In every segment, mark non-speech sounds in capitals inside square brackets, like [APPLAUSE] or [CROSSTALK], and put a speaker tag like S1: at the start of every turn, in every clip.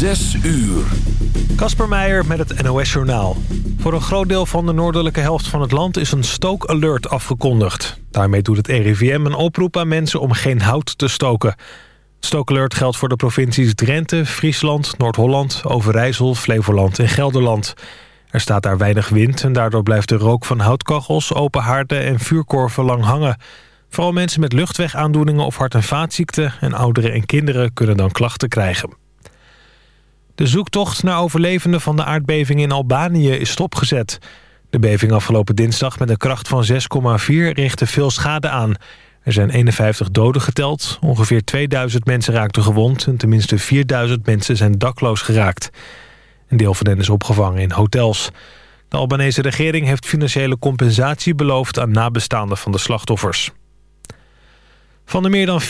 S1: Zes uur.
S2: Kasper Meijer met het NOS Journaal. Voor een groot deel van de noordelijke helft van het land is een stookalert afgekondigd. Daarmee doet het RIVM een oproep aan mensen om geen hout te stoken. Stookalert geldt voor de provincies Drenthe, Friesland, Noord-Holland, Overijssel, Flevoland en Gelderland. Er staat daar weinig wind en daardoor blijft de rook van houtkachels, open haarden en vuurkorven lang hangen. Vooral mensen met luchtwegaandoeningen of hart- en vaatziekten en ouderen en kinderen kunnen dan klachten krijgen. De zoektocht naar overlevenden van de aardbeving in Albanië is stopgezet. De beving afgelopen dinsdag met een kracht van 6,4 richtte veel schade aan. Er zijn 51 doden geteld, ongeveer 2000 mensen raakten gewond... en tenminste 4000 mensen zijn dakloos geraakt. Een deel van hen is opgevangen in hotels. De Albanese regering heeft financiële compensatie beloofd... aan nabestaanden van de slachtoffers. Van de meer dan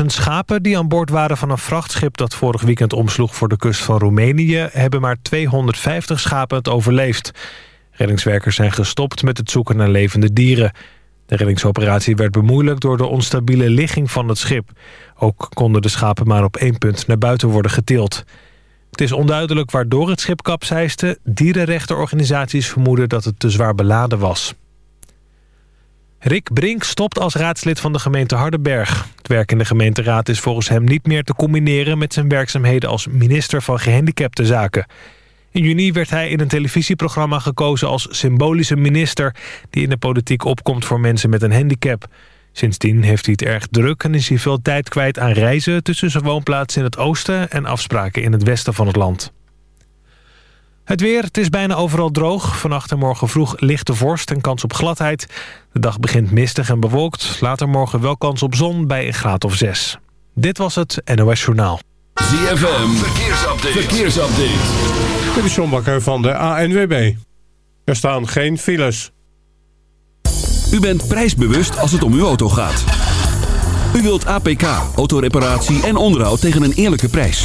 S2: 14.000 schapen die aan boord waren van een vrachtschip... dat vorig weekend omsloeg voor de kust van Roemenië... hebben maar 250 schapen het overleefd. Reddingswerkers zijn gestopt met het zoeken naar levende dieren. De reddingsoperatie werd bemoeilijkt door de onstabiele ligging van het schip. Ook konden de schapen maar op één punt naar buiten worden getild. Het is onduidelijk waardoor het schip kapseiste. Dierenrechtenorganisaties vermoeden dat het te zwaar beladen was. Rick Brink stopt als raadslid van de gemeente Hardenberg. Het werk in de gemeenteraad is volgens hem niet meer te combineren... met zijn werkzaamheden als minister van Gehandicaptenzaken. In juni werd hij in een televisieprogramma gekozen als symbolische minister... die in de politiek opkomt voor mensen met een handicap. Sindsdien heeft hij het erg druk en is hij veel tijd kwijt aan reizen... tussen zijn woonplaats in het oosten en afspraken in het westen van het land. Het weer, het is bijna overal droog. Vannacht en morgen vroeg lichte vorst en kans op gladheid. De dag begint mistig en bewolkt. Later morgen wel kans op zon bij een graad of zes. Dit was het NOS Journaal.
S1: ZFM, verkeersupdate. verkeersupdate.
S3: Dit is John Bakker van de ANWB. Er staan geen files.
S1: U bent prijsbewust als het om uw auto gaat. U wilt APK, autoreparatie en onderhoud tegen een eerlijke prijs.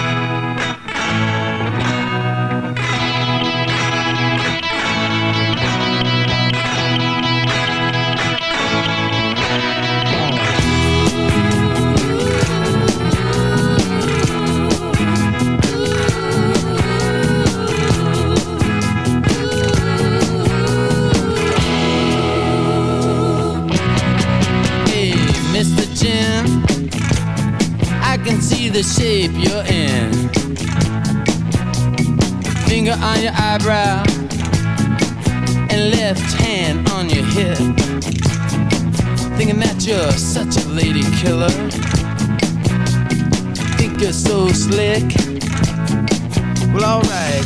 S4: Your eyebrow and left hand on your hip. Thinking that you're such a lady killer. Think you're so slick. Well, alright.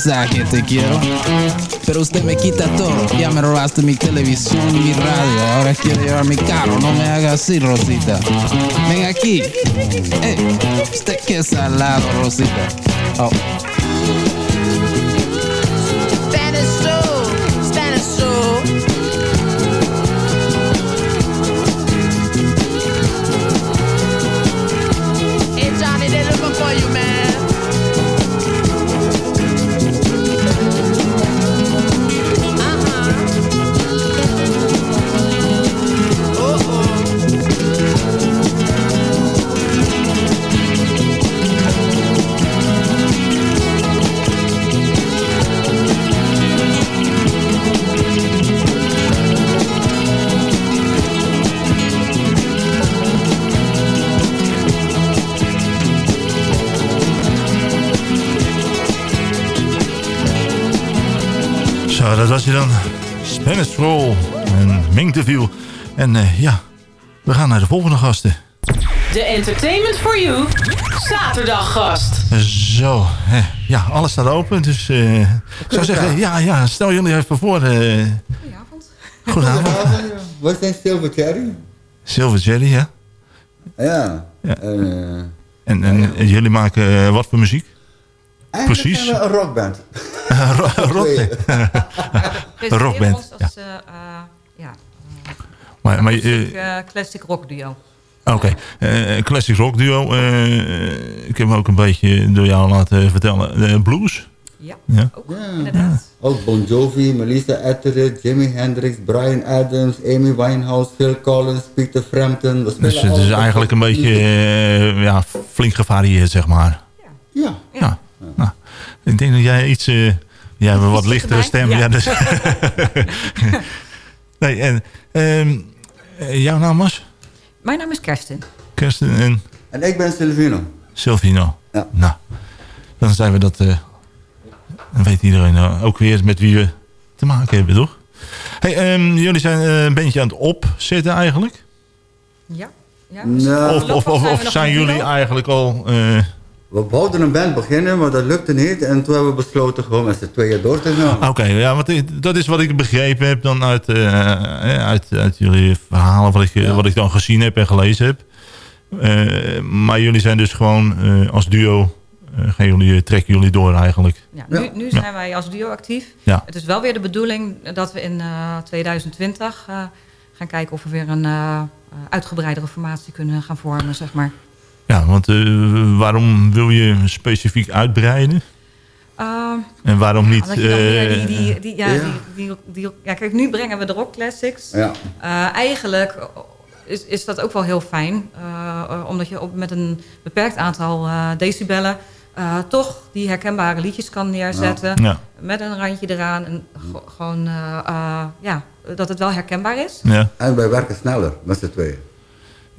S4: Que te quiero, pero usted me quita todo. Ya me robaste mi televisión y mi radio. Ahora quiere llevar mi carro. No me haga así, Rosita. Ven aquí. Eh, usted que salado, Rosita. Oh.
S5: Zo, dat was hij dan. Spanish Roll en Mingteville. En eh, ja, we gaan naar de volgende gasten.
S6: De Entertainment for You zaterdaggast.
S5: Zo, hè. ja, alles staat open. Dus eh, ik zou zeggen, ja, ja, stel jullie even voor. eh Goedenavond.
S7: Wat zijn Silver Cherry?
S5: Silver Jelly, ja.
S7: Ja.
S5: Ja.
S7: eh,
S5: En, en jullie maken eh, wat voor muziek?
S7: Eigenlijk
S5: Precies.
S7: zijn we een rockband. [LAUGHS]
S5: Ro-. Een [LAUGHS] [LAUGHS] rockband,
S8: ons
S5: ja.
S8: als eh, eh, ja,
S5: Maar, maar,
S8: classic,
S5: eh,
S8: eh, classic rock duo.
S5: Oké, eh, classic rock duo. eh, ik heb me ook een beetje door jou laten vertellen. eh, blues?
S8: Ja,
S5: Ja.
S8: ook inderdaad.
S7: Ook Bon Jovi, Melissa Etheridge, Jimi Hendrix, Brian Adams, Amy Winehouse, Phil Collins, Peter Frampton.
S5: Dus het is eigenlijk een beetje eh, ja, flink gevarieerd, zeg maar.
S7: Ja.
S5: Ja. Nou, ik denk dat jij iets... eh, jij hebt een wat lichtere stem.
S8: Ja.
S5: Ja. dus. [LAUGHS] nee, en ehm, eh, jouw naam was?
S8: Mijn naam is Kerstin.
S5: Kirsten en
S7: En ik ben Silvino.
S5: Silvino.
S7: Ja.
S5: Nou, dan zijn we dat... eh, dan weet iedereen nou ook weer met wie we te maken hebben, toch? Hey, ehm, jullie zijn eh, een beetje aan het opzetten eigenlijk?
S8: Ja. ja
S7: Nou,
S5: Of, of, of, of zijn jullie eigenlijk al... eh,
S7: We wouden een band beginnen, maar dat lukte niet. En toen hebben we besloten gewoon met z'n tweeën door te gaan.
S5: Oké, ja, want dat is wat ik begrepen heb dan uit, eh, uit, uit jullie verhalen, wat ik, eh, wat ik dan gezien heb en gelezen heb. Eh, maar jullie zijn dus gewoon eh, als duo, eh, gaan jullie, trekken jullie door eigenlijk.
S8: Ja, nu, nu
S5: Ja.
S8: zijn wij als duo actief.
S5: Ja.
S8: Het is wel weer de bedoeling dat we in eh, 2020 eh, gaan kijken of we weer een eh, uitgebreidere formatie kunnen gaan vormen, zeg maar.
S5: Ja, want eh, waarom wil je specifiek uitbreiden?
S8: Uh,
S5: En waarom niet... Eh,
S8: die, die, die, ja,
S7: Ja.
S8: Die, die, die, ja, kijk, nu brengen we de rock classics.
S7: Ja.
S8: Eh, eigenlijk is, is dat ook wel heel fijn. omdat je op, met een beperkt aantal eh, decibellen... eh, toch die herkenbare liedjes kan neerzetten.
S5: Ja.
S8: Met een randje eraan. En gewoon, ja, dat het wel herkenbaar is.
S5: ja.
S7: En wij werken sneller met z'n tweeën.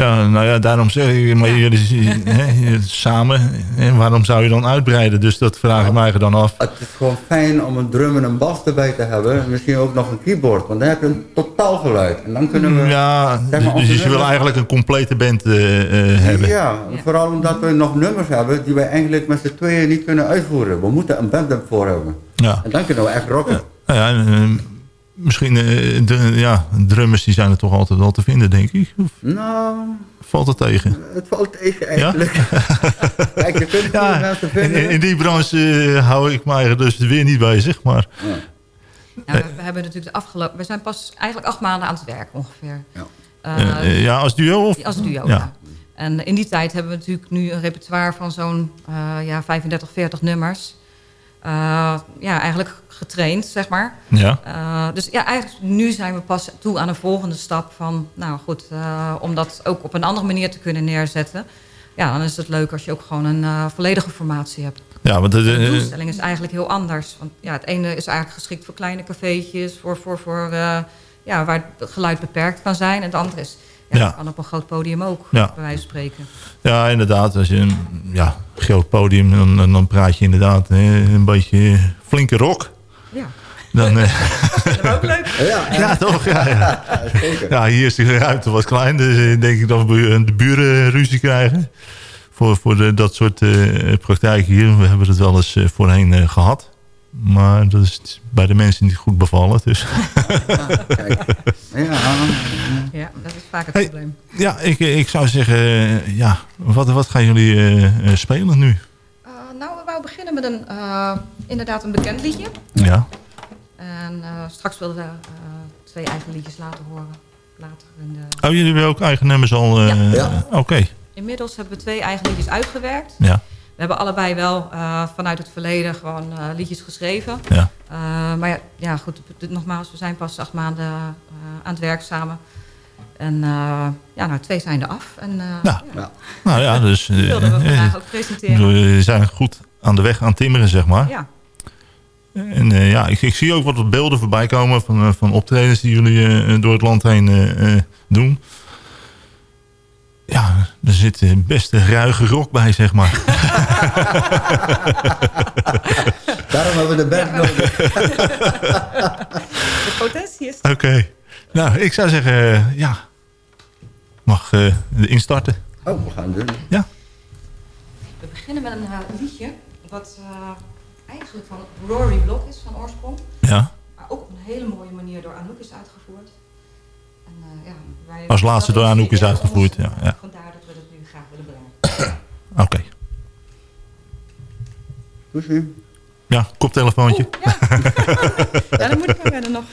S5: Ja, nou ja, daarom zeg ik, maar jullie [LAUGHS] hè, samen, hè, waarom zou je dan uitbreiden? Dus dat vraag ik mij dan af.
S7: Het is gewoon fijn om een drum en een bas erbij te hebben. En misschien ook nog een keyboard, want dan heb je een totaal geluid. En dan kunnen we...
S5: Ja,
S7: zeg maar,
S5: dus, dus je wil eigenlijk een complete band eh, eh, hebben.
S7: Ja, vooral omdat we nog nummers hebben die wij eigenlijk met z'n tweeën niet kunnen uitvoeren. We moeten een band ervoor hebben.
S5: Ja.
S7: En dan kunnen we echt rocken.
S5: Nou ja, en, Misschien, eh, de, ja, drummers die zijn er toch altijd wel te vinden, denk ik. Of
S7: Nou,
S5: valt het tegen?
S7: het valt tegen eigenlijk. [LAUGHS] Kijk, je kunt
S5: Ja,
S7: mensen vinden.
S5: in die branche eh, hou ik mij er dus weer niet bij, zeg maar.
S8: Ja, we, we hebben natuurlijk de afgelopen... We zijn pas eigenlijk acht maanden aan het werk ongeveer.
S7: Ja.
S8: Eh,
S5: Eh, eh, ja, als duo? Of?
S8: Als duo,
S5: Ja.
S8: ja. En in die tijd hebben we natuurlijk nu een repertoire van zo'n eh, ja, 35, 40 nummers. Eh, ja, eigenlijk getraind, zeg maar.
S5: Ja.
S8: Eh, dus ja, eigenlijk nu zijn we pas toe aan een volgende stap van... nou goed, eh, om dat ook op een andere manier te kunnen neerzetten. Ja, dan is het leuk als je ook gewoon een volledige formatie hebt.
S5: Ja, want de,
S8: De
S5: de-
S8: doelstelling is eigenlijk heel anders. Want ja, het ene is eigenlijk geschikt voor kleine cafeetjes... Voor, voor, voor, ja, waar het geluid beperkt kan zijn. En het andere is... Ja,
S5: Ja.
S8: dat kan op een groot podium ook,
S5: Ja.
S8: bij wijze van spreken.
S5: ja, inderdaad. Als je een ja, groot podium, dan, dan- praat je inderdaad hè, een beetje flinke rock.
S8: Ja.
S5: Dan, eh,
S8: Dat is ook leuk.
S7: Ja,
S5: ja, toch? Ja, ja.
S7: zeker.
S5: ja, hier is de ruimte wat klein. Dus eh, denk ik dat we de buren ruzie krijgen. Voor, voor de, dat soort eh, praktijken hier. We hebben het wel eens voorheen eh, gehad. Maar dat is bij de mensen niet goed bevallen. Dus. [LAUGHS]
S7: Kijk. Ja,
S8: Ja, dat is vaak het
S5: Hey.
S8: probleem.
S5: ja, ik, ik zou zeggen, eh, ja, wat, wat gaan jullie eh, eh, spelen nu?
S8: Eh, nou, we wouden beginnen met een, eh, inderdaad een bekend liedje.
S5: Ja.
S8: En eh, straks willen we eh, twee eigen liedjes laten horen. Later in de...
S5: Oh, jullie hebben ook eigen nummers al? eh,
S8: Ja.
S7: Ja.
S5: Oké.
S8: Inmiddels hebben we twee eigen liedjes uitgewerkt.
S5: Ja.
S8: We hebben allebei wel eh, vanuit het verleden gewoon eh, liedjes geschreven.
S5: Ja.
S8: Eh, maar ja, ja, goed, nogmaals, we zijn pas acht maanden eh, aan het werk samen. En eh, ja, nou, twee zijn er af. En, eh,
S5: Ja.
S8: ja,
S5: Nou ja, dus...
S8: die
S5: eh,
S8: wilden we vandaag ook presenteren.
S5: Jullie zijn goed aan de weg aan het timmeren, zeg maar.
S8: Ja.
S5: En eh, ja, ik, ik zie ook wat beelden voorbij komen van, van optredens die jullie eh, door het land heen doen. Ja, er zit eh, best een ruige rock bij, zeg maar. [LAUGHS]
S7: Daarom hebben we de band nodig. [LAUGHS]
S8: De potentie is...
S5: Oké. Nou, ik zou zeggen, eh, ja. Mag eh instarten.
S7: Oh, we gaan doen.
S5: Ja.
S8: We beginnen met een liedje wat eh, eigenlijk van Rory Block is van oorsprong.
S5: Ja.
S8: Maar ook op een hele mooie manier door Anouk is uitgevoerd. Eh, ja, wij,
S5: Als laatste door Anouk is
S8: ja,
S5: uitgevoerd, ja, ja.
S8: Vandaar dat we dat nu graag willen brengen. [CLEARS THROAT]
S5: Oké.
S7: Toezie.
S5: Ja, koptelefoontje. [LAUGHS]
S8: Ja, dan moet ik maar verder nog.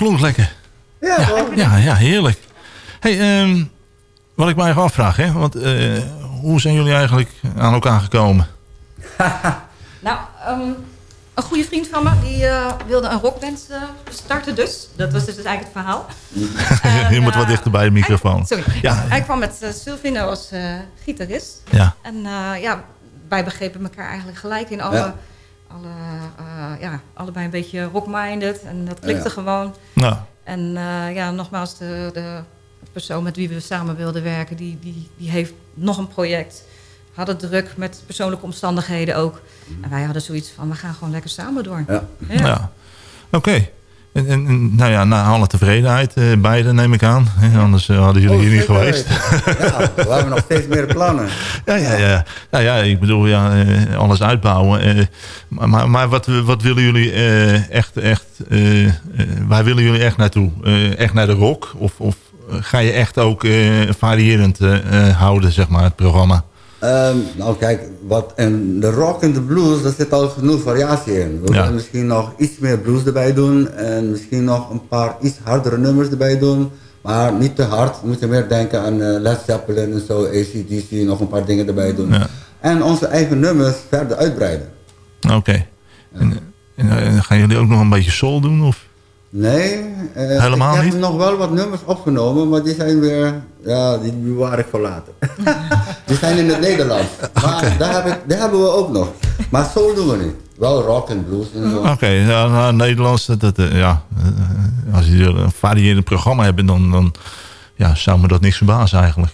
S5: Klonk lekker.
S9: Ja,
S5: ja, ja, ja, heerlijk. Hey, ehm, wat ik me eigenlijk afvraag, hè, want eh, hoe zijn jullie eigenlijk aan elkaar gekomen? [LAUGHS]
S8: Nou, ehm, een goede vriend van me die eh, wilde een rockband eh, starten dus. Dat was dus eigenlijk het verhaal. [LAUGHS]
S5: Je moet wat dichter bij de microfoon.
S8: Sorry.
S5: Ja,
S8: Hij kwam met uh, Silvino als eh, gitarist.
S5: Ja.
S8: En eh, ja, wij begrepen elkaar eigenlijk gelijk in alle...
S7: Ja.
S8: alle eh, ja, allebei een beetje rock-minded. En dat klikte
S7: Ja.
S8: gewoon. En eh, ja, nogmaals, de, de persoon met wie we samen wilden werken... die, die, die heeft nog een project. Hadden druk met persoonlijke omstandigheden ook. En wij hadden zoiets van, we gaan gewoon lekker samen door.
S7: Ja.
S5: Ja. Oké. En, en, en, nou ja, na alle tevredenheid, eh, beide neem ik aan. Anders eh, hadden jullie
S7: Oh,
S5: hier niet geweest.
S7: Ja, [LAUGHS] we hebben nog steeds meer plannen.
S5: Ja, ja, ja. Nou ja, ik bedoel, ja, eh, alles uitbouwen. maar maar, wat, wat willen jullie echt, echt waar willen jullie echt naartoe? Echt naar de rock? Of, of ga je echt ook variërend houden, zeg maar, het programma?
S7: Ehm, nou kijk, wat en de rock en de blues, daar zit al genoeg variatie in. We
S5: Ja.
S7: misschien nog iets meer blues erbij doen en misschien nog een paar iets hardere nummers erbij doen. Maar niet te hard, we moeten meer denken aan eh, Led Zeppelin en zo, ACDC, nog een paar dingen erbij doen.
S5: Ja.
S7: En onze eigen nummers verder uitbreiden.
S5: Oké. En, en, gaan jullie ook nog een beetje soul doen? Of?
S7: Nee, eh,
S5: Helemaal
S7: ik
S5: niet?
S7: heb nog wel wat nummers opgenomen, maar die zijn weer, ja, die bewaar ik voor later. [LAUGHS] die zijn in het Nederlands. Maar daar, heb ik, daar hebben we ook nog. Maar soul doen we niet. Wel rock en blues en zo.
S5: Oké, ja, nou, Nederlands, dat, dat, eh, ja, eh, als je een variërend programma hebt, dan, dan ja, zou me dat niks verbazen eigenlijk.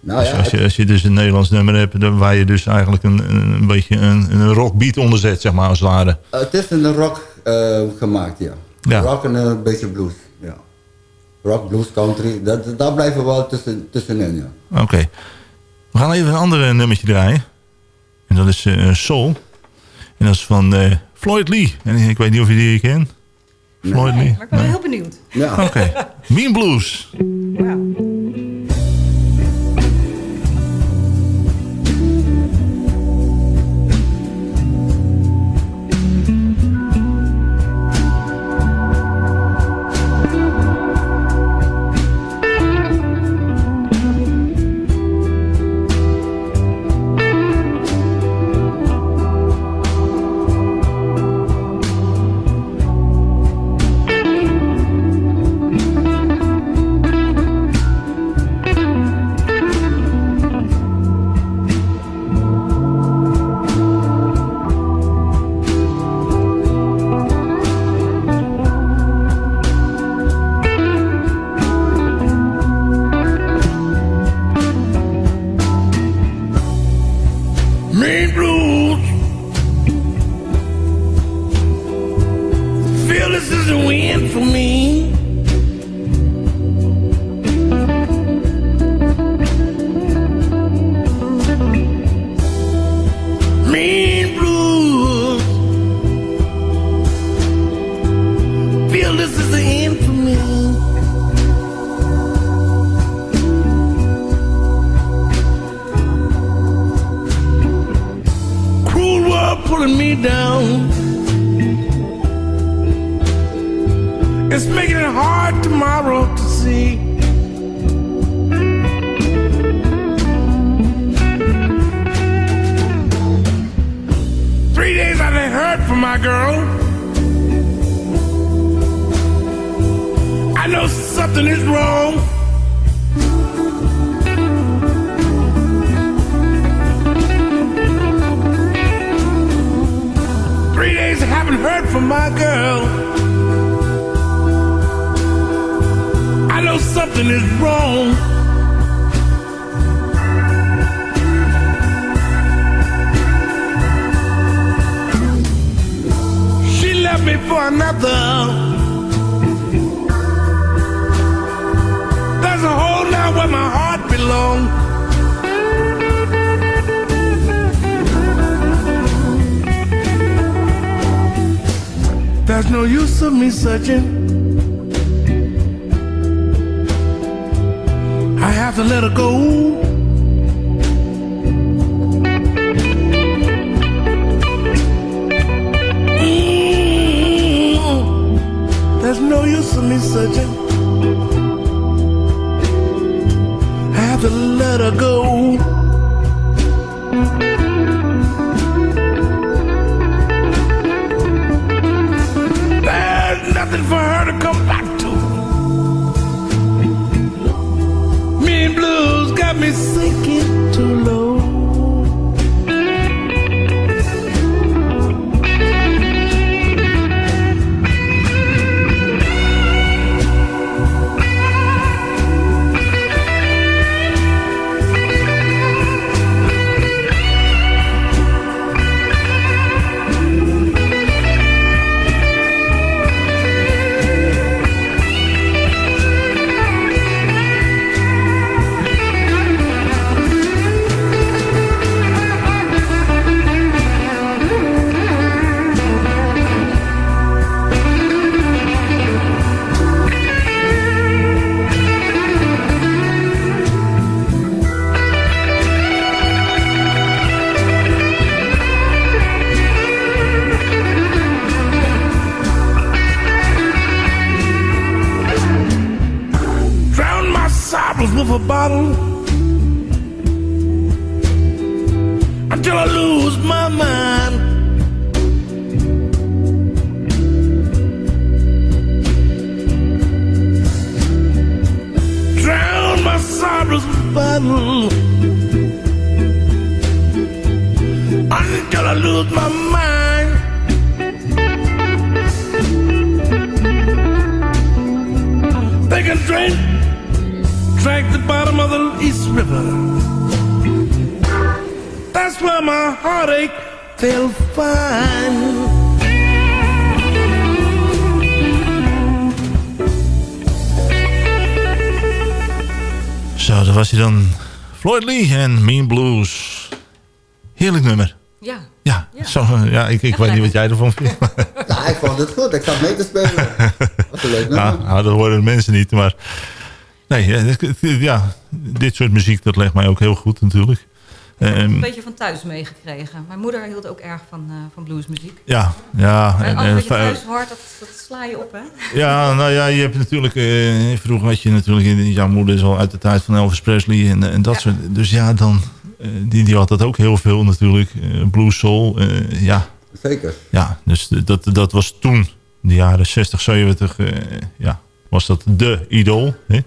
S7: Nou
S5: als, je, als je dus een Nederlands nummer hebt, dan waar je dus eigenlijk een, een, beetje een, een rockbeat onder zet, zeg maar, als het ware.
S7: Het is een rock gemaakt, ja.
S5: Ja.
S7: Rock en een beetje blues, ja. Rock, blues, country, dat, daar blijven we wel tussen, tussenin, ja.
S5: Oké. We gaan even een ander nummertje draaien. En dat is eh, Soul. En dat is van eh, Floyd Lee. En ik weet niet of je die kent. Floyd Lee?
S8: Maar ik ben wel heel benieuwd.
S7: Ja.
S5: Oké. Mean Blues.
S9: Mean There's no use of me searching. I have to let her go. Mm, There's no use of me searching. I have to let her go. Sinking bottle
S5: Floyd Lee en Mean Blues. Heerlijk nummer.
S8: Ja.
S5: Ja, Zo, ja ik, ik weet niet wat jij ervan vindt.
S7: Ja, ik vond het goed. Ik zat mee te spelen. Wat een leuk [LAUGHS] nummer.
S5: Ja, nou, dat horen de mensen niet. Maar nee, dit- ja, dit soort muziek dat legt mij ook heel goed natuurlijk.
S8: Een
S5: Ehm,
S8: beetje van thuis meegekregen. Mijn moeder hield ook erg van, eh, van bluesmuziek.
S5: ja, ja.
S8: En
S5: en
S8: wat je thuis hoort, dat, dat sla je op, hè?
S5: Ja, nou ja, je hebt natuurlijk... eh, vroeger had je natuurlijk... Jouw moeder is al uit de tijd van Elvis Presley en, en dat soort... Dus ja, dan... eh, die, die had dat ook heel veel natuurlijk. eh, blues, soul, eh, ja.
S7: Zeker.
S5: Ja, dus dat, dat was toen, de jaren 60, 70... eh, ja, was dat de idool hè,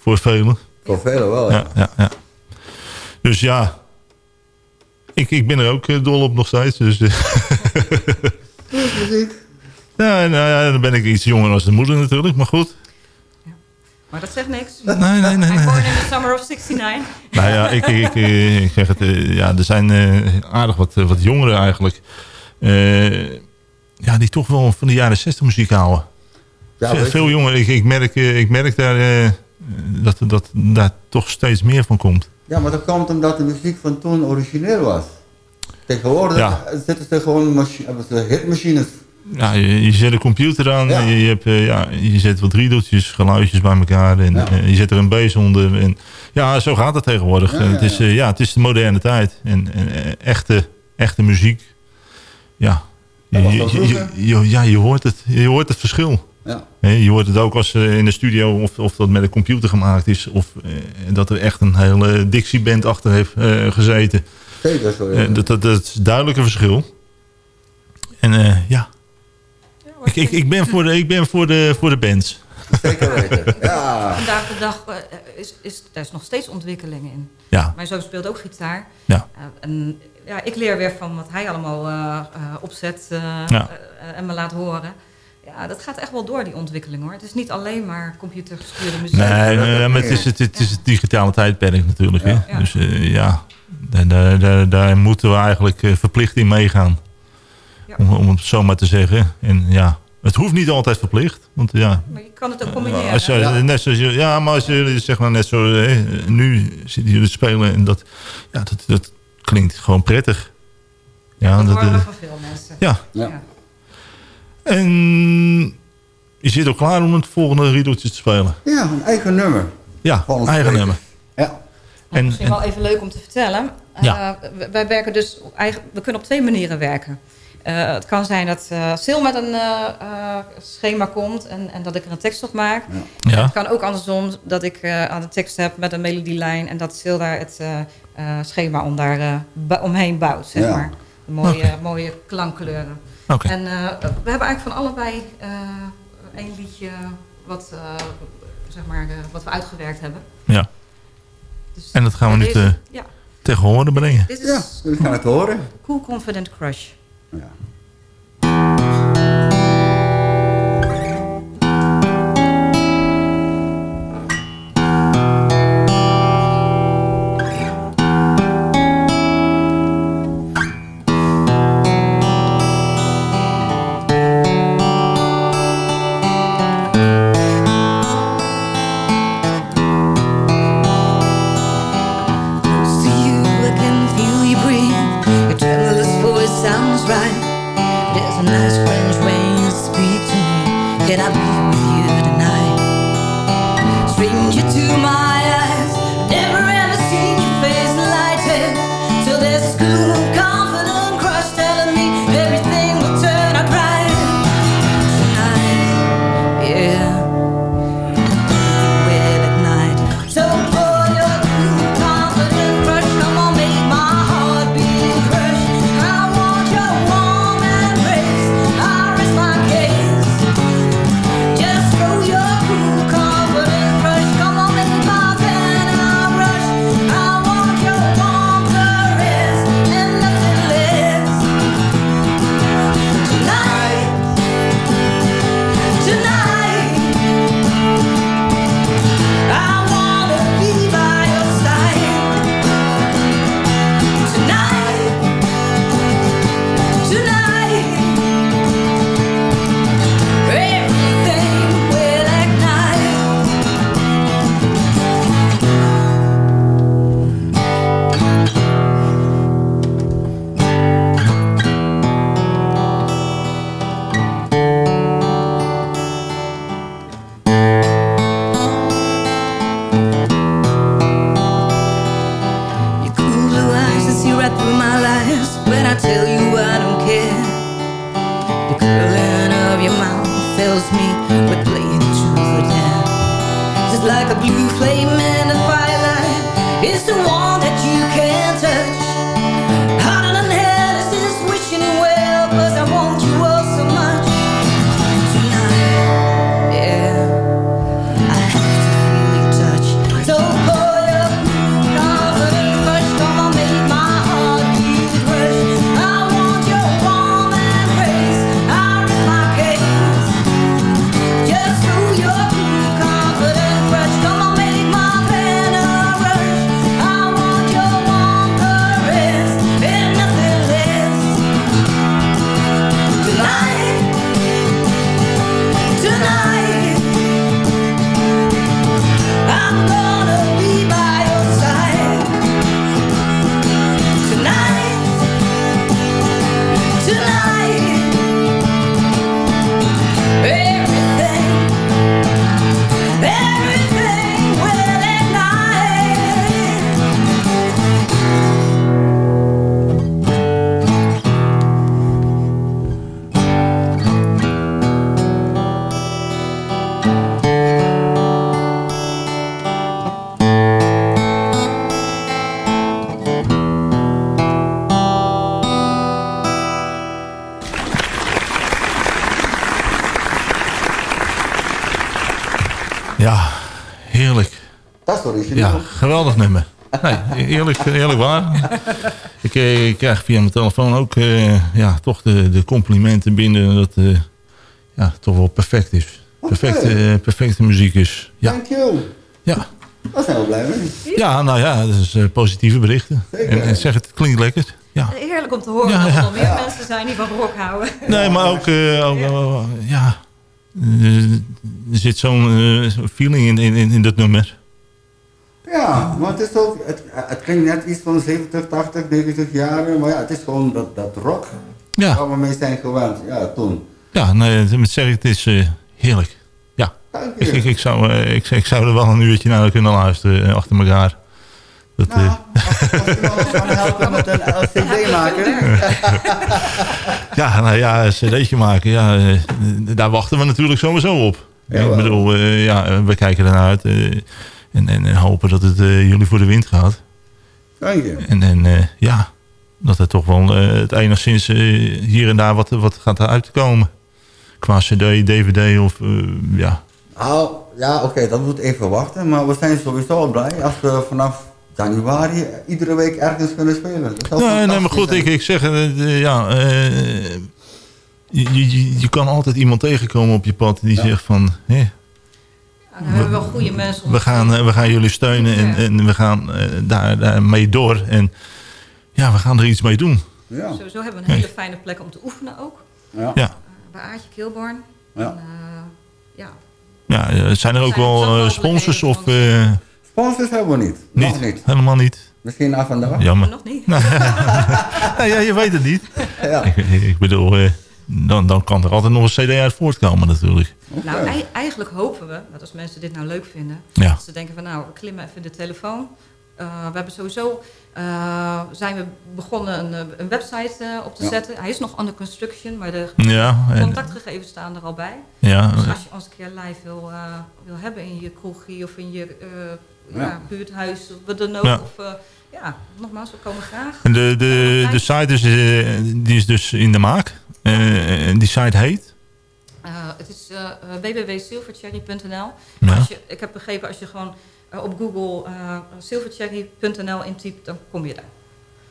S5: voor velen.
S7: Voor velen wel, ja.
S5: ja, ja, ja. Dus ja... Ik, ik ben er ook eh, dol op nog steeds. Dus, eh, [LAUGHS] nou ja, dan ben ik iets jonger als de moeder natuurlijk, maar goed.
S8: Maar dat zegt niks.
S5: Nee, nee, nee, nee.
S8: born in the summer of 69. [LAUGHS]
S5: Nou ja, ik, ik, ik, ik zeg het, eh, ja, er zijn eh, aardig wat, wat jongeren eigenlijk. eh, ja, die toch wel van de jaren 60 muziek houden.
S7: Ja,
S5: veel jongeren. Ik, ik, merk, eh, ik merk daar eh, dat, dat daar toch steeds meer van komt.
S7: Ja, maar dat komt omdat de muziek van toen origineel was. Tegenwoordig
S5: Ja.
S7: zitten ze gewoon ze hitmachines.
S5: Ja, je, je zet een computer aan,
S7: Ja.
S5: je, je, hebt, eh, ja, je zet wat riedeltjes, geluidjes bij elkaar en eh, je zet er een bass onder. En, ja, zo gaat het tegenwoordig. Eh, het, is, eh, ja, het is de moderne tijd. En, en eh, echte, echte muziek, ja. Je- ja, je hoort het, je hoort het verschil.
S7: Ja.
S5: Je hoort het ook als eh, in de studio of, of dat met een computer gemaakt is. Of eh, dat er echt een hele Dixie-band achter heeft eh, gezeten.
S7: Zeker, zo.
S5: Eh, dat, dat, dat is duidelijk een verschil. En eh, ja, ik, ik, ik ben voor de, ik ben voor de, voor de bands.
S7: Zeker weten. [LAUGHS] Ja.
S8: Vandaag de dag is, is, daar is nog steeds ontwikkeling in.
S5: Ja.
S8: Mijn zoon speelt ook gitaar.
S5: Ja.
S8: En ja, ik leer weer van wat hij allemaal eh, eh, opzet
S5: Ja.
S8: en me laat horen. Ja, dat gaat echt wel door, die ontwikkeling hoor. Het is niet alleen maar computergestuurde muziek.
S5: Nee, nee, maar het is het, het is het digitale tijdperk natuurlijk.
S8: Ja.
S5: Hè? Dus eh, ja, daar, daar, daar, moeten we eigenlijk eh, verplicht in meegaan. Om, om het zo maar te zeggen. En ja, het hoeft niet altijd verplicht. Want ja,
S8: Maar je kan het ook combineren.
S5: Als je,
S8: Ja.
S5: net zoals je, ja, maar als je zeg maar net zo eh, nu zitten jullie te spelen en dat, ja, dat, dat klinkt gewoon prettig. Ja,
S8: dat
S5: dat,
S8: horen we van veel mensen.
S5: ja.
S8: Ja.
S5: En je zit ook klaar om het volgende riedeltje te spelen.
S7: Ja, een eigen nummer.
S5: Ja,
S7: Gewoon
S5: eigen nummer.
S7: Ja.
S5: En,
S8: Misschien
S5: en-
S8: wel even leuk om te vertellen.
S5: Ja.
S8: Eh, wij werken dus, eigen- we kunnen op twee manieren werken. Eh, het kan zijn dat eh Sil met een eh, eh, schema komt en, en dat ik er een tekst op maak.
S5: Ja.
S8: Het kan ook andersom dat ik eh, aan de tekst heb met een melodielijn en dat Sil daar het eh, eh, schema om daar, eh, omheen bouwt, zeg
S5: Ja.
S8: maar. Mooie, mooie klankkleuren.
S5: Oké.
S8: En eh, we hebben eigenlijk van allebei eh één liedje wat, eh, zeg maar, eh, wat we uitgewerkt hebben.
S5: ja. En dat gaan we nu te,
S8: ja.
S5: tegen horen brengen.
S8: Dit is
S7: Ja, we gaan het horen.
S8: Cool Confident Crush.
S10: Close
S7: origineel.
S5: Ja, geweldig nummer. Nee, eerlijk, eerlijk waar. Ik, eh, ik krijg via mijn telefoon ook eh, ja, toch de, de complimenten binnen dat eh ja, toch wel perfect is. Perfecte, perfecte muziek is. Ja.
S7: Thank you.
S5: Ja.
S7: Daar zijn we blij mee.
S5: ja, nou ja, dat is positieve berichten. En, en zeg het, het klinkt lekker. Ja.
S8: Heerlijk om te horen
S5: Ja,
S8: dat er
S5: ja.
S8: nog meer mensen zijn die van rock houden.
S5: Nee, maar ook, eh, ook, ja, er zit zo'n feeling in, in, in dat nummer.
S7: Ja, maar het is ook, het, het klinkt net iets van 70, 80, 90 jaar, maar ja, het is gewoon dat, dat rock
S5: Ja.
S7: waar we mee zijn gewend, ja, toen.
S5: Ja, nee, het zeg ik, het is eh, heerlijk. Ja. Ik, ik, ik, zou, eh, ik, ik zou er wel een uurtje naar kunnen luisteren eh, achter elkaar. Dat, eh,
S7: Kan helpen met een [LAUGHS] LCD maken. [LAUGHS]
S5: ja, nou ja, een cd'tje maken, ja, daar wachten we natuurlijk sowieso op. ik bedoel, eh, ja, we kijken ernaar uit eh, en, en, en hopen dat het eh, jullie voor de wind gaat.
S7: Dank je.
S5: En, en eh, ja, dat er toch wel eh, het enigszins hier en daar wat, wat gaat uitkomen. Qua cd, dvd of ja.
S7: Nou, ja, oké, dat moet even wachten, maar we zijn sowieso al blij als we vanaf januari iedere week ergens kunnen spelen.
S5: Nee, nee, maar goed, ik, ik zeg, eh, ja, eh, je, je, je kan altijd iemand tegenkomen op je pad die zegt van, hé,
S8: dan hebben we wel goede mensen
S5: we, gaan, eh, we gaan jullie steunen en, en we gaan eh, daar, daar mee door. En ja, we gaan er iets mee doen.
S8: Sowieso hebben we een hele fijne plek om te oefenen ook.
S7: Ja.
S5: Ja.
S8: Bij Aartje Kilborn.
S7: Ja.
S8: En, eh, ja.
S5: Ja, zijn er ook wel sponsors of... eh,
S7: Sponsors hebben we niet. Nog niet.
S5: Helemaal niet.
S7: Misschien na vandaag.
S5: Jammer.
S8: Nog niet. [LAUGHS]
S5: ja, je weet het niet.
S7: Ja.
S5: Ik, ik bedoel, eh, dan, dan kan er altijd nog een cd uit voortkomen natuurlijk.
S8: Nou, ei- eigenlijk hopen we, dat als mensen dit nou leuk vinden,
S5: Ja.
S8: dat ze denken van nou, we klimmen even in de telefoon. Eh, we hebben sowieso, eh, zijn we begonnen een, eh, een website eh, op te
S5: Ja.
S8: zetten. Hij is nog under construction, maar de
S5: Ja,
S8: contactgegevens staan er al bij.
S5: Ja.
S8: Dus als je ons een keer live wil, eh, wil hebben in je kroegie of in je eh, ja.
S5: Ja.
S8: buurthuis of wat dan ook.
S5: Ja.
S8: Of, eh, ja, nogmaals, we komen graag.
S5: En de, de, de site is, die is dus in de maak. Eh, en die site heet?
S8: Eh, het is uh, www.silvercherry.nl.
S5: Ja.
S8: Als je- Ik heb begrepen, als je gewoon eh, op Google uh, silvercherry.nl intypt, dan kom je daar.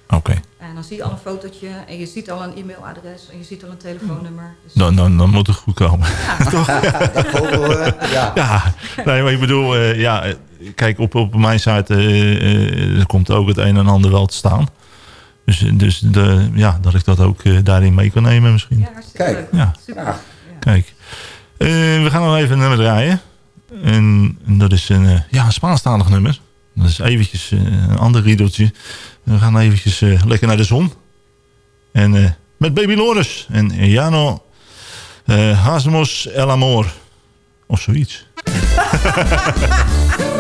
S5: Oké.
S8: En dan zie je al een fotootje en je ziet al een e-mailadres en je ziet al een telefoonnummer. Dus
S5: Dan, dan, dan moet het goed komen. [LAUGHS] Toch? [LAUGHS]
S7: Hopen we, ja. [LAUGHS]
S5: Ja, nee, maar ik bedoel, eh, ja, eh, kijk, op, op mijn site eh, eh, er komt ook het een en ander wel te staan. Dus, dus de, ja, dat ik dat ook eh, daarin mee kan nemen misschien.
S8: Ja, hartstikke
S7: Kijk.
S8: leuk.
S5: Ja.
S8: Super.
S5: Kijk, Eh, we gaan nog even een nummer draaien. En, en dat is een, eh, ja, een Spaanstalig nummer. Dat is eventjes eh, een ander riedeltje. We gaan eventjes eh, lekker naar de zon. En eh, met Baby Loris. En Jano eh Hasmos El Amor. Of zoiets. [LAUGHS]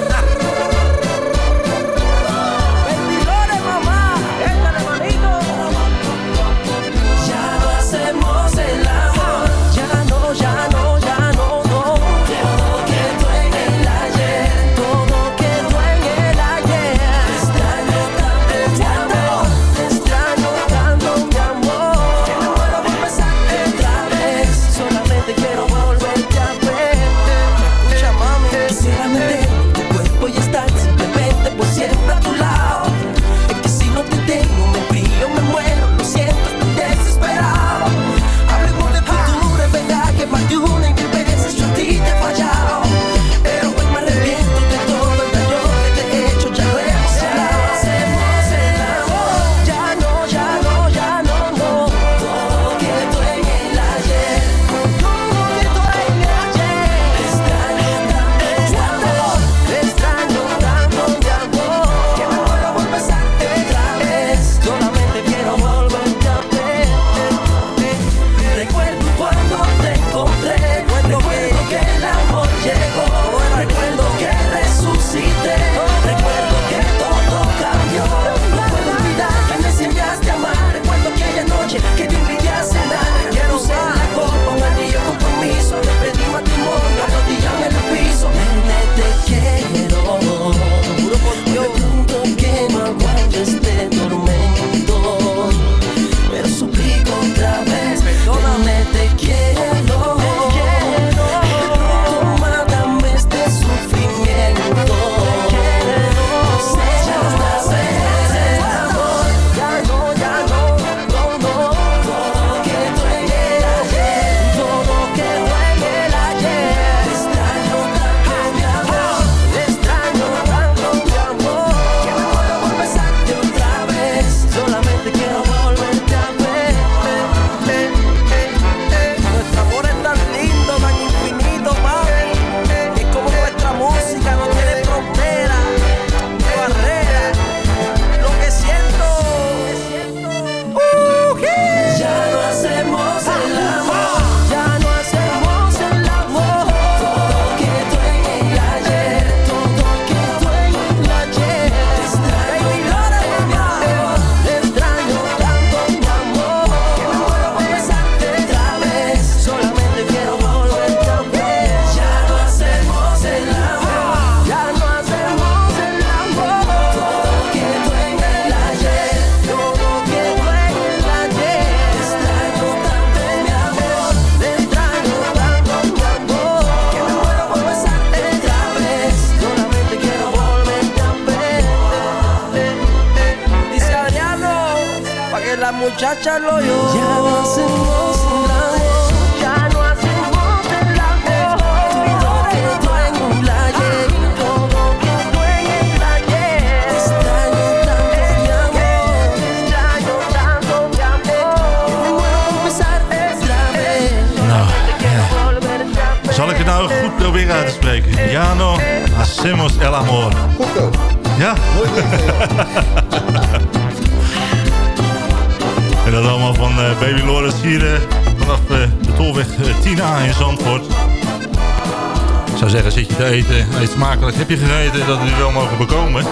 S5: eten, eet smakelijk. Heb je gegeten dat we u wel mogen bekomen?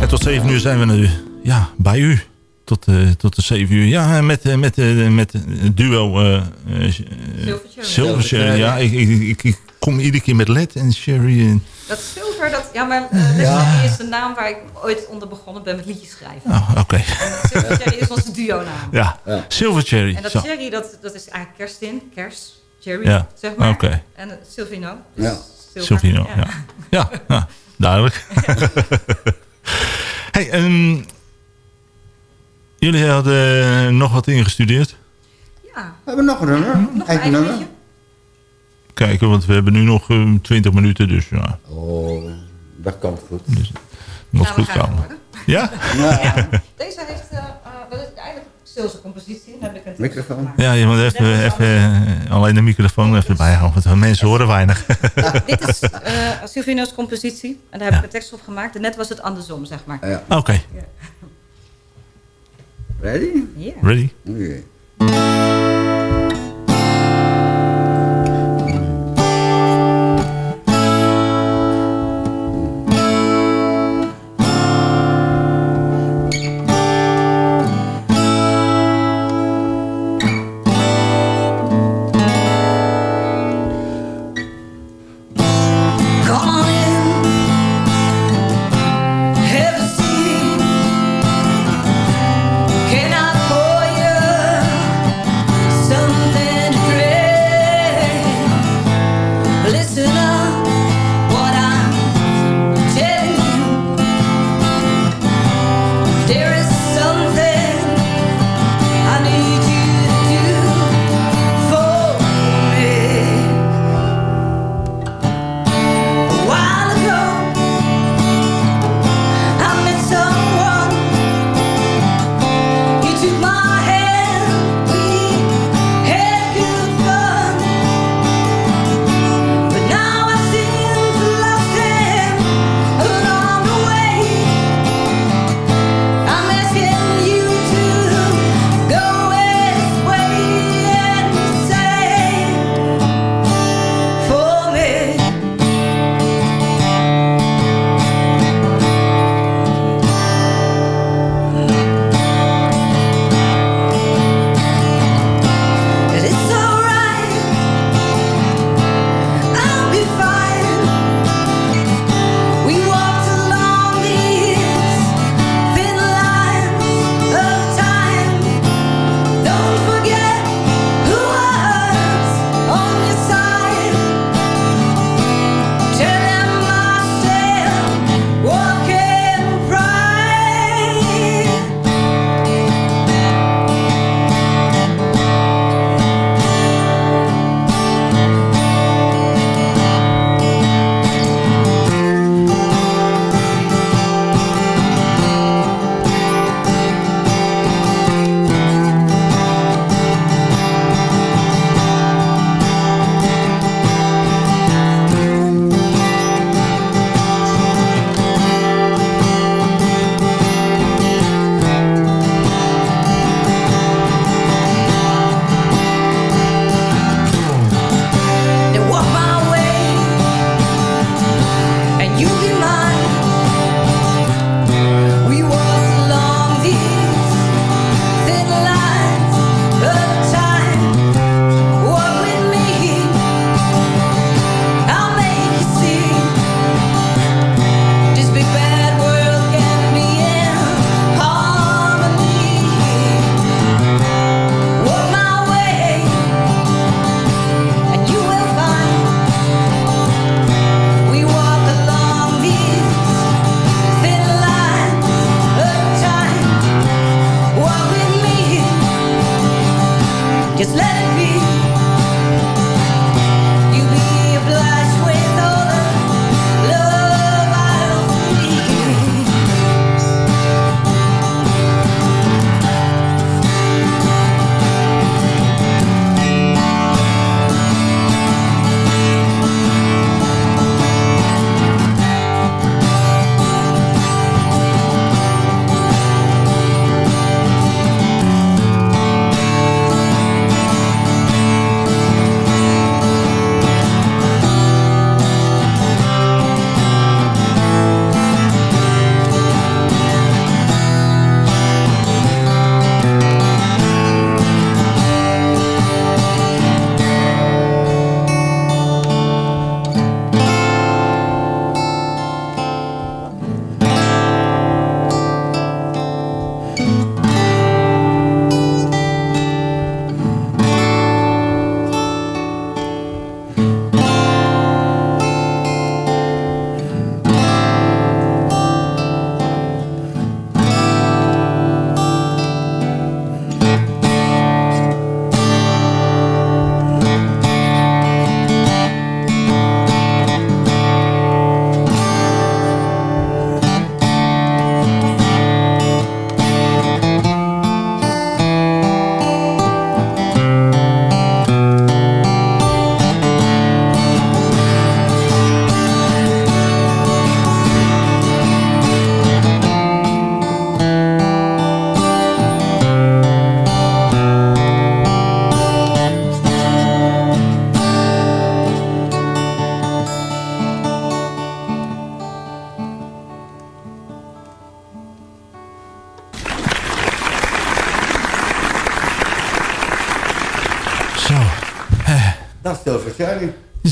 S5: En tot 7 uur zijn we nu ja, bij u. Tot, eh, tot de 7 uur. Ja, met, eh, met, eh, met het duo eh, eh, Silver Sherry. Ja, ik, ik, ik, ik kom iedere keer met Led en Sherry. En,
S8: Dat zilver, dat, ja, maar uh,
S5: Ja.
S8: is de naam waar ik ooit onder begonnen ben met liedjes schrijven.
S5: oh, oké.
S8: Silver Cherry is onze duo-naam.
S5: Ja, Silver Cherry.
S8: En dat
S5: Zo.
S8: cherry, dat, dat is eigenlijk kerstin, kers, cherry,
S5: Ja,
S8: zeg maar.
S5: oké.
S8: En uh, Silvino. dus
S5: Ja. Silvino, ja. Ja, ja, duidelijk. [LAUGHS] hey, ehm, jullie hadden eh, nog wat ingestudeerd.
S8: Ja.
S7: We hebben nog een nummer.
S8: Nog
S7: Eigen nummer.
S5: Kijken, want we hebben nu nog eh, 20 minuten, dus ja.
S7: Oh, dat komt goed.
S5: Dus, moet
S8: Nou,
S5: goed komen. Ja?
S8: Ja. [LAUGHS] Deze heeft, uh, Zeelse compositie. Heb ik een tekst
S7: Microfoon.
S8: gemaakt.
S5: Ja, je moet even, even eh, alleen de microfoon even bijhouden, want mensen horen weinig. [LAUGHS]
S8: Dit is uh, Silvino's compositie. En daar heb ik een tekst op gemaakt. En net was het andersom, zeg maar.
S7: Ja.
S5: Oké,
S7: Ready?
S8: Ja.
S5: ready?
S7: Oké.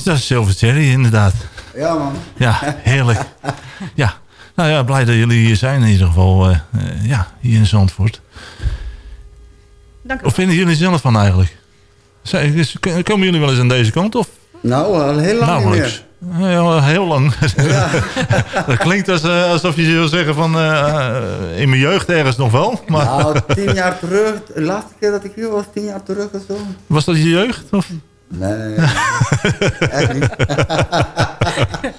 S7: Dat is Silver Cherry,
S5: inderdaad.
S7: Ja, man.
S5: Ja, heerlijk. ja. Nou ja, blij dat jullie hier zijn in ieder geval. eh, eh, ja, hier in Zandvoort.
S8: Dank u
S5: Of vinden jullie zelf van eigenlijk? Komen jullie wel eens aan deze kant? Of?
S7: Nou, al heel lang niet
S5: Nauwelijks. Ja, al heel lang. [LAUGHS] dat klinkt als, eh, alsof je zou zeggen van eh, in mijn jeugd ergens nog wel. Maar
S7: Nou, tien jaar terug. De laatste keer dat ik hier was, tien jaar terug of zo.
S5: was dat je jeugd? Of?
S7: Nee, [LAUGHS] echt niet.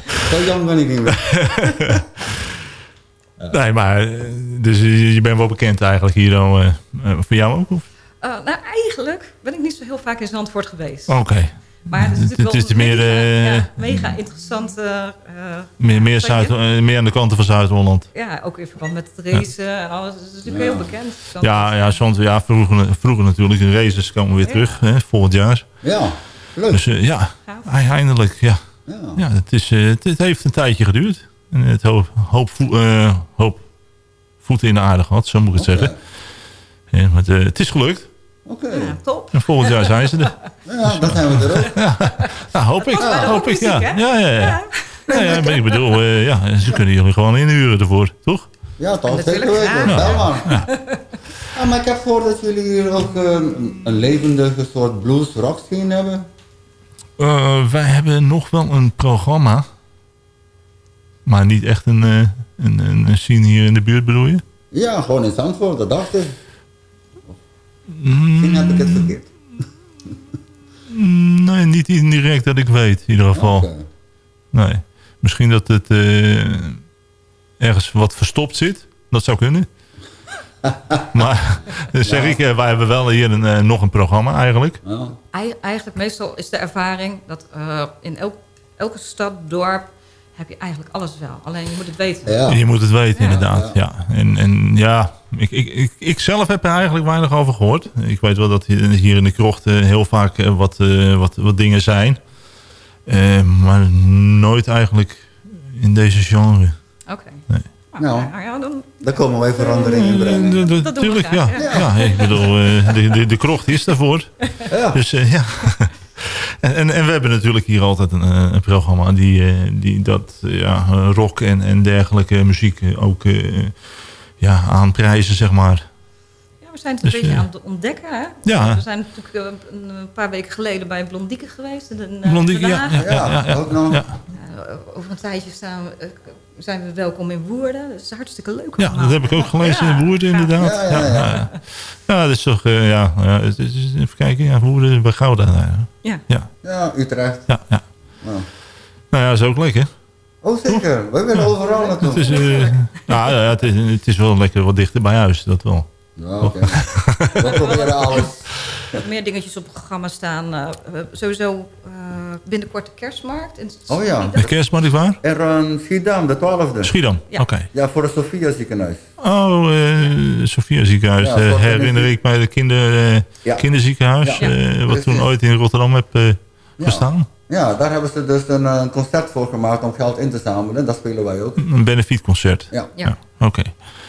S7: [LAUGHS] zo jong ben ik niet meer. [LAUGHS]
S5: Nee, maar eh, dus je bent wel bekend eigenlijk hier al. eh, eh, voor jou ook? of?
S8: Nou, eigenlijk ben ik niet zo heel vaak in Zandvoort geweest.
S5: Oké.
S8: Maar het is
S5: Het
S8: natuurlijk
S5: is
S8: wel
S5: meer,
S8: mega,
S5: eh,
S8: ja, mega interessant. eh,
S5: Meer, meer, Zuid, eh, meer aan de kanten van Zuid-Holland.
S8: Ja, ook in verband met het racen en alles. Het is natuurlijk heel bekend.
S5: Ja, ja, soms, ja vroeger, vroeger natuurlijk. De races komen weer
S8: Ja.
S5: terug, hè, volgend jaar.
S7: Ja, leuk.
S5: Dus ja, eindelijk. Ja. Ja. het, is, het, het heeft een tijdje geduurd. En het hoop, hoop, vo- hoop voeten in de aarde gehad, zo moet ik het zeggen. Ja, maar het, het is gelukt.
S7: Oké.
S8: Ja, top.
S5: En volgend jaar zijn ze er. [LAUGHS]
S7: Ja, dan zijn we er ook. [LAUGHS]
S5: Nou, hoop ik. hoop ik, ja. Ja, ja, ja. ja, maar ik bedoel, eh, ja, ze kunnen jullie gewoon inhuren ervoor, toch?
S7: Ja, toch? Zeker weten. Bel maar. Ja, maar ik heb gehoord dat jullie hier ook eh, een, een levendige soort blues rock scene hebben.
S5: Eh, wij hebben nog wel een programma. Maar niet echt een, een, een, een scene hier in de buurt bedoel je?
S7: Ja, gewoon in Zandvoort, dat dacht ik.
S5: Mm,
S7: Misschien heb ik het verkeerd.
S5: Mm, nee, niet indirect dat ik weet in ieder geval. Nee. Misschien dat het eh, ergens wat verstopt zit. Dat zou kunnen. [LAUGHS] maar dus zeg ik, eh, wij hebben wel hier een, eh, nog een programma eigenlijk.
S8: Ei- Eigenlijk meestal is de ervaring dat eh, in elk, elke stad, dorp heb je eigenlijk alles wel. Alleen je moet het weten.
S5: Je moet het weten,
S8: Ja.
S5: inderdaad. Ja. En, en ja, ik, ik, ik, ik zelf heb er eigenlijk weinig over gehoord. Ik weet wel dat hier in de krocht eh, heel vaak eh, wat, eh, wat, wat dingen zijn. Eh, maar nooit eigenlijk in deze genre.
S8: Oké.
S5: Nee.
S7: Nou,
S8: Nou ja, dan...
S7: daar komen wij verandering in brengen.
S5: Dat- dat-
S8: we
S5: Tuurlijk, ja.
S8: graag,
S5: ja.
S8: ja.
S5: ik bedoel, eh, de, de, de krocht is daarvoor.
S7: Ja.
S5: Dus eh, ja. En, en, en we hebben natuurlijk hier altijd een, eh, een programma die, eh, die dat ja, rock en, en dergelijke muziek eh, ook eh, ja, aanprijzen, zeg maar.
S8: Ja, we zijn het
S5: Dus,
S8: een beetje
S5: eh,
S8: aan het ontdekken. Hè?
S5: ja.
S8: We zijn natuurlijk een, paar weken geleden bij Blondieke geweest. In,
S5: Blondieke, ja, ja, ja, ja, ja.
S7: ook nog.
S5: Ja.
S8: over een tijdje staan, we- zijn we welkom in Woerden. Dat is hartstikke leuk.
S5: Ja, dat heb ik ook gelezen in Woerden inderdaad.
S8: Ja,
S5: Ja,
S8: ja,
S5: ja,
S8: ja.
S5: ja. dat is toch, eh, ja, ja het is, even kijken, ja, Woerden bij Gouda. daar.
S8: Ja.
S5: Ja,
S7: Ja, Utrecht.
S5: ja, ja.
S7: Nou.
S5: Nou ja, dat is ook lekker.
S7: Oh, zeker. We willen overal naartoe.
S5: Het is, eh, nou, ja, het, is, het is wel lekker wat dichter bij huis, dat wel.
S7: Ja, oké. We proberen alles.
S8: Meer dingetjes op het programma staan. eh, sowieso eh, binnenkort de kerstmarkt. In
S7: Oh ja.
S5: De kerstmarkt waar?
S7: Er een Schiedam, de twaalfde.
S5: Schiedam,
S8: Ja.
S5: oké.
S7: Ja, voor het Sophia ziekenhuis.
S5: Oh, eh Sophia ziekenhuis.
S7: Ja,
S5: Eh, herinner ik mij de kinder, eh,
S7: Ja.
S5: kinderziekenhuis.
S7: Ja.
S5: eh, wat toen ooit in Rotterdam heb eh, gestaan.
S7: Ja, daar hebben ze dus een eh, concert voor gemaakt om geld in te zamelen. Dat spelen wij ook.
S5: Een benefietconcert.
S7: Ja.
S8: Ja.
S5: Oké.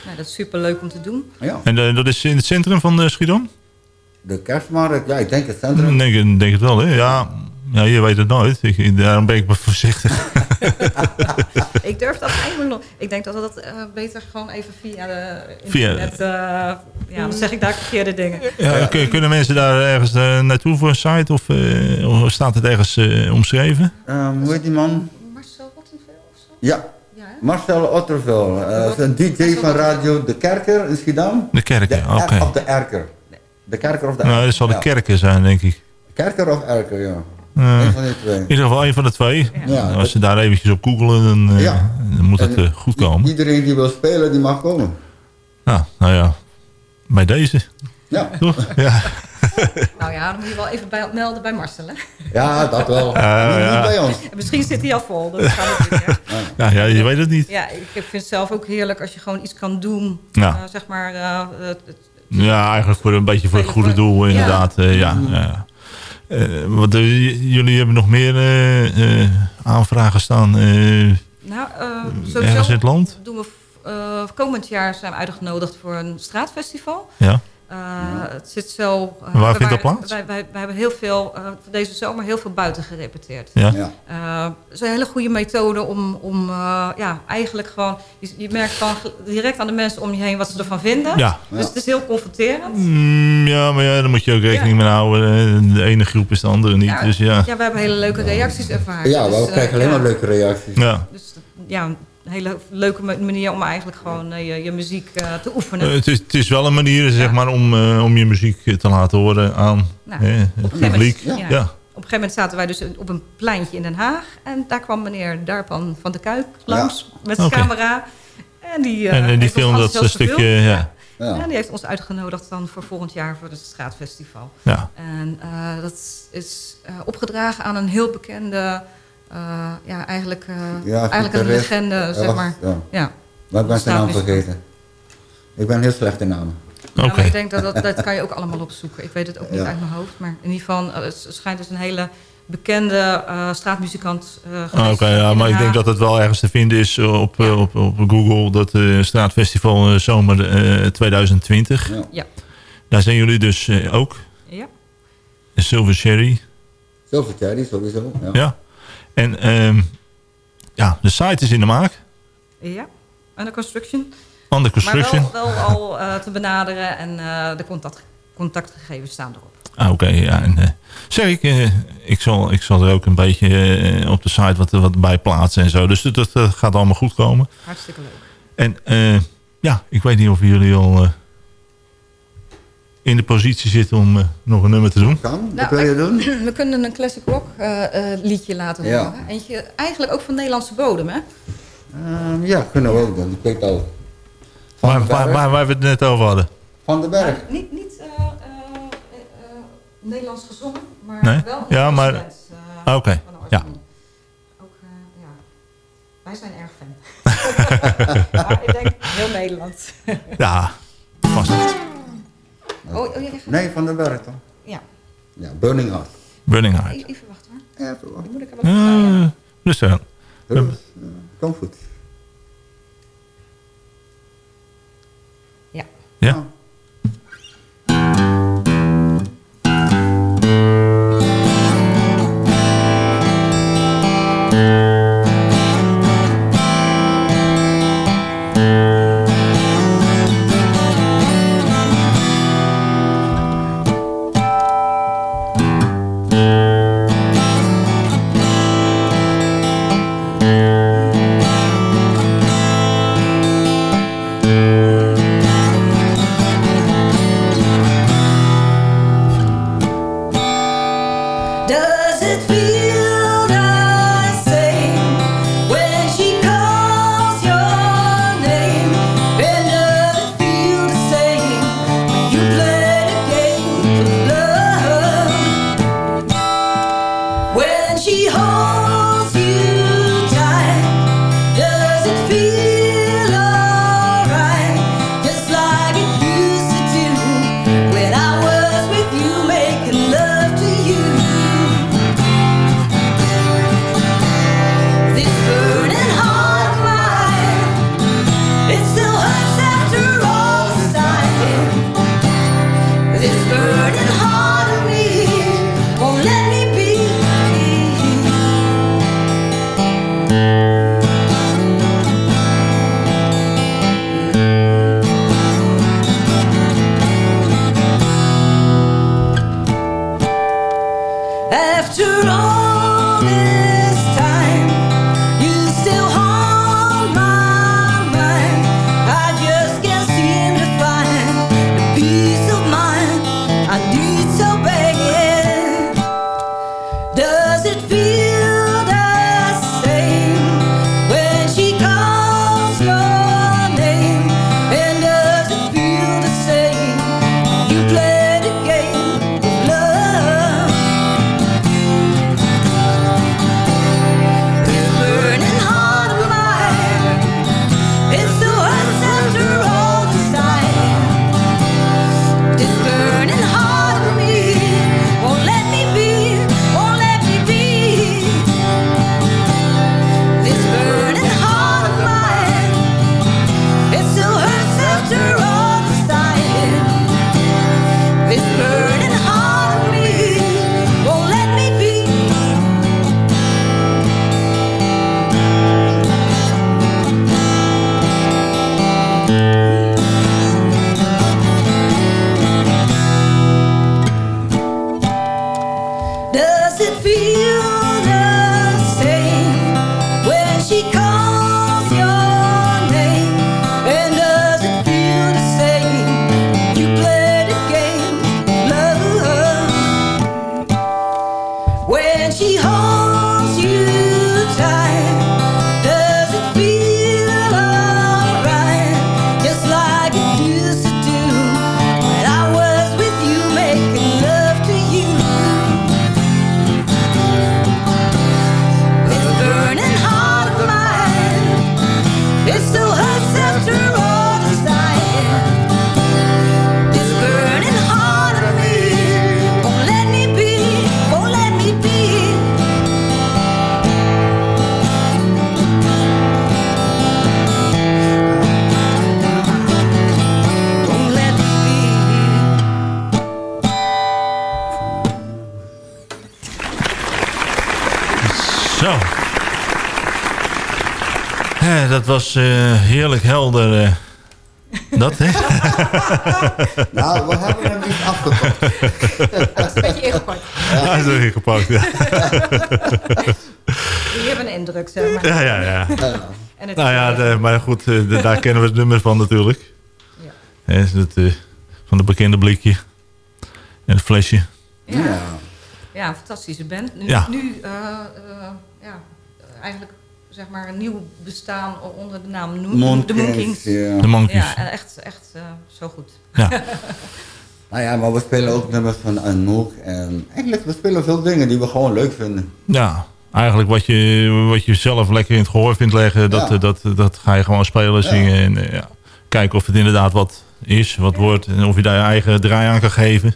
S8: Nou, dat is super leuk om te doen.
S7: Ja.
S5: En eh, dat is in het centrum van eh, Schiedam?
S7: De kerstmarkt, ja, ik denk het centrum.
S5: Ik denk, denk het wel, hè? Ja, ja, je weet het nooit. Ik, daarom ben ik maar voorzichtig. [LAUGHS]
S8: Ik durf dat eigenlijk nog. Ik denk dat we dat eh, beter gewoon even via de
S5: Via-
S8: internet... eh, ja, dan zeg ik daar verkeerde dingen.
S5: Ja, kun- Kunnen mensen daar ergens eh, naartoe voor een site? Of, eh, of staat het ergens omschreven?
S7: Ehm, hoe heet die man?
S8: Marcel Wattenveel of zo?
S7: Ja, Marcel Otterville. eh, is een DJ van radio De Kerker in Schiedam.
S5: De kerken,
S7: De
S5: oké.
S7: Of de Erker. De Kerker of de
S5: Nou, dat zal de
S7: Ja.
S5: kerken zijn, denk ik.
S7: Kerker of Erker, ja. Eén van die twee.
S5: In ieder geval een van de twee.
S7: Ja.
S5: Als ze daar eventjes op googelen, dan, eh,
S7: Ja.
S5: dan moet het eh, goed komen.
S7: Iedereen die wil spelen, die mag komen.
S5: Nou, nou ja, bij deze.
S7: Ja.
S5: Toch? Ja. [LAUGHS]
S8: Nou ja, dan moet je wel even bij, melden bij Marcel, hè?
S7: Ja, dat wel. Niet-
S5: ja.
S7: Niet bij ons.
S8: En [LAUGHS] Misschien zit hij al vol. Dat gaat natuurlijk, hè. [LAUGHS]
S5: Ja, ja, je weet het niet.
S8: Ja, ik vind het zelf ook heerlijk als je gewoon iets kan doen.
S5: Ja.
S8: eh, zeg maar, eh, het-
S5: Ja, eigenlijk voor een beetje voor het goede doel, inderdaad. Ja. ja, ja. Eh, wat, eh, jullie hebben nog meer eh, eh, aanvragen staan eh,
S8: nou, eh, sowieso
S5: in het land?
S8: doen we eh, komend jaar zijn we uitgenodigd voor een straatfestival.
S5: Ja.
S8: Eh, Het zit zo... eh,
S5: Waar vindt dat plaats?
S8: Wij, wij, wij hebben heel veel, eh, deze zomer heel veel buiten gerepeteerd.
S5: Ja.
S7: Ja.
S8: Eh, het is een hele goede methode om, om eh, ja, eigenlijk gewoon... Je, je merkt gewoon direct aan de mensen om je heen wat ze ervan vinden.
S5: Ja.
S8: Dus het is heel confronterend.
S5: Mm, ja, maar ja, daar moet je ook rekening mee houden. De ene groep is de andere niet. dus ja.
S8: ja, we hebben hele leuke reacties ervaren.
S7: Ja, we
S8: Dus,
S7: krijgen alleen
S8: ja.
S7: maar leuke reacties.
S5: Ja.
S8: Dus ja, hele leuke ma- manier om eigenlijk gewoon eh, je, je muziek eh, te oefenen.
S5: Eh, het, is, het is wel een manier zeg maar, om, eh, om je muziek te laten horen aan
S8: Nou,
S5: hè, het
S8: een gegeven
S5: publiek.
S8: moment-
S5: Ja.
S8: ja. Op een gegeven moment zaten wij dus op een pleintje in Den Haag. En daar kwam meneer Darpan van de Kuik langs met zijn camera. En die, eh,
S5: En, eh, die
S8: heeft ons
S5: filmde dat stukje, ja.
S7: Ja.
S8: En die heeft ons uitgenodigd dan voor volgend jaar voor het straatfestival.
S5: Ja.
S8: En eh, dat is eh, opgedragen aan een heel bekende, ja, eigenlijk, eh,
S7: Ja,
S8: eigenlijk een legende,
S7: Ja,
S8: zeg maar.
S7: ja.
S8: Ja.
S7: Maar ik ben zijn naam vergeten. Ik ben heel slecht in namen.
S8: Ja, maar ik denk dat, dat dat kan je ook allemaal opzoeken. Ik weet het ook niet
S7: Ja.
S8: uit mijn hoofd. Maar in ieder geval, eh, het schijnt dus een hele bekende eh, straatmuzikant eh
S5: Ah,
S8: geweest
S5: Oké, ja, maar ik denk dat het wel ergens te vinden is eh, op, eh, op, op Google. Dat eh, straatfestival eh, zomer eh, 2020.
S7: Ja.
S8: Ja.
S5: Daar zijn jullie dus eh, ook.
S8: Ja.
S5: Silver Cherry.
S7: Silver Cherry sowieso. Ja.
S5: En ehm, ja, de site is in de maak.
S8: Ja, under construction.
S5: Under construction.
S8: Maar wel, wel al eh, te benaderen en eh, de contact, contactgegevens staan erop.
S5: Ah, Oké, ja. En, eh, zeg ik, ik, zal, ik zal er ook een beetje op de site wat, wat bij plaatsen en zo. Dus dat, dat gaat allemaal goed komen.
S8: Hartstikke leuk.
S5: En ja, ik weet niet of jullie al in de positie zitten om eh, nog een nummer te doen.
S7: Kan,
S8: Nou,
S7: wil je doen? [LAUGHS]
S8: We kunnen een classic rock eh, eh, liedje laten
S7: Ja.
S8: horen. Eentje eigenlijk ook van Nederlandse bodem, hè?
S7: Ehm, ja, kunnen we ook doen. Ik weet al. Van
S5: Waar,
S7: den
S5: waar,
S7: Berg.
S5: waar, waar we het net over hadden.
S7: Van den Berg.
S8: Niet, niet eh, eh, eh, Nederlands gezongen, maar
S5: Nee?
S8: wel een
S5: Ja, maar- Ah, Oké,
S8: van de
S5: ja.
S8: Ook, eh, ja. Wij zijn erg fan. [LAUGHS] maar ik denk heel Nederland.
S5: Ja, vast. [LAUGHS]
S8: oh, oh, ja, even-
S7: Nee, Van den Berg toch?
S8: Ja.
S7: Ja, Burning Heart.
S5: Burning Heart.
S8: Even wachten hoor.
S7: Ja, even wachten.
S8: Moet ik er wat?
S5: Uh, rustig aan.
S7: Dus, eh, Kom goed.
S8: Ja.
S5: Ja? Was eh, heerlijk helder. eh. [LAUGHS] dat, hè?
S7: Nou, we hebben hem niet afgepakt.
S8: Dat is een beetje ingepakt.
S5: Ja, dat is erin gepakt, ja.
S8: Die hebben een indruk, zeg maar.
S5: Ja, ja, ja.
S8: En het
S5: Nou ja, de- maar goed, eh, de- daar kennen we het nummer van natuurlijk.
S8: Ja.
S5: Is het, van het bekende blikje. En het flesje.
S8: Ja. ja, fantastische band. Nu,
S5: Ja.
S8: nu eh, eh, ja, eigenlijk zeg maar een nieuw bestaan onder de naam
S7: Moon
S8: de Moon
S7: Kings,
S8: Kings.
S7: ja. De Moon Kings.
S8: Ja, en echt, echt eh, zo goed.
S5: Ja. [LAUGHS]
S7: Nou ja, maar we spelen ook nummers van Anouk. En eigenlijk, we spelen veel dingen die we gewoon leuk vinden.
S5: Ja, eigenlijk wat je, wat je zelf lekker in het gehoor vindt leggen, dat,
S7: Ja.
S5: dat, dat ga je gewoon spelen, zingen. En eh, ja, kijken of het inderdaad wat is, wat wordt. En of je daar je eigen draai aan kan geven.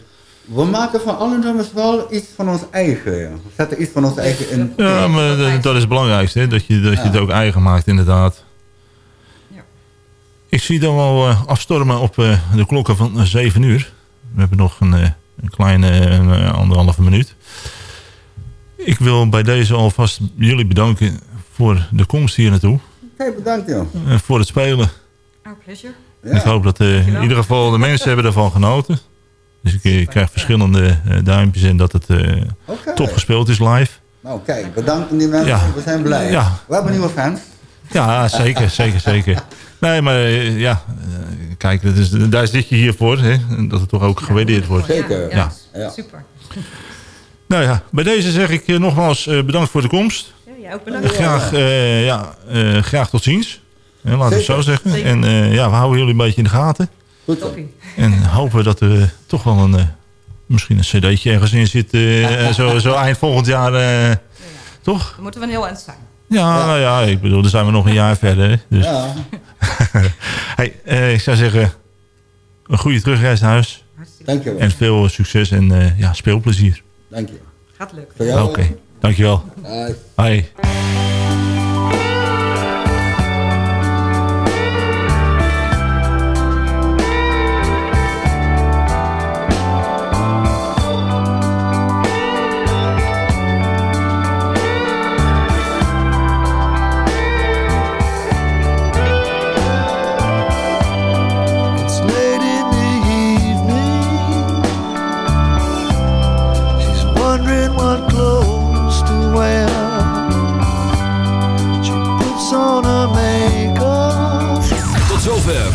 S7: We maken van alle nummers wel iets van ons eigen. Ja. We zetten iets van ons eigen in.
S5: Ja, maar eh, dat is het belangrijkste, hè? dat, je, dat je het ook eigen maakt inderdaad. Ik zie dan wel eh, afstormen op eh, de klokken van eh, 7 uur. We hebben nog een, een kleine eh, anderhalve minuut. Ik wil bij deze alvast jullie bedanken voor de komst hier naartoe.
S7: Oké, bedankt joh.
S5: Voor het spelen.
S8: Our pleasure.
S5: Ik hoop dat eh, in ieder geval de mensen hebben ervan genoten. Dus ik, eh, krijg verschillende eh, duimpjes en dat het eh,
S7: Oké.
S5: top gespeeld is live.
S7: Nou kijk, bedankt aan die mensen.
S5: Ja.
S7: We zijn blij.
S5: Ja.
S7: We hebben nieuwe fans.
S5: Ja, zeker, zeker, zeker. [LAUGHS] Nee, maar ja, kijk, dat is, daar zit je hier voor, hè? Dat het toch ook gewaardeerd wordt.
S7: Zeker.
S5: Ja.
S7: Ja.
S8: Super.
S5: Nou ja, bij deze zeg ik nogmaals eh, bedankt voor de komst.
S8: Ja, ook bedankt.
S5: Graag, eh, ja, eh, graag tot ziens. Hè, laten we het zo zeggen.
S8: Zeker.
S5: En eh, ja, we houden jullie een beetje in de gaten.
S7: Goed.
S5: En hopen dat er toch wel een, eh, misschien een cd'tje ergens in zit. eh, [LAUGHS] zo, zo eind volgend jaar, eh, toch?
S8: Dan moeten we een heel eind zijn.
S5: Ja, nou ja, ik bedoel, dan zijn we nog een jaar verder. Dus.
S7: Ja. [LAUGHS]
S5: hey, eh, ik zou zeggen, een goede terugreis naar huis.
S7: Dankjewel.
S5: En veel succes en eh, ja, speelplezier.
S7: Dank je.
S8: Gaat lukken.
S7: Voor jou.
S5: Oké, dankjewel.
S7: Bye.
S5: Hoi.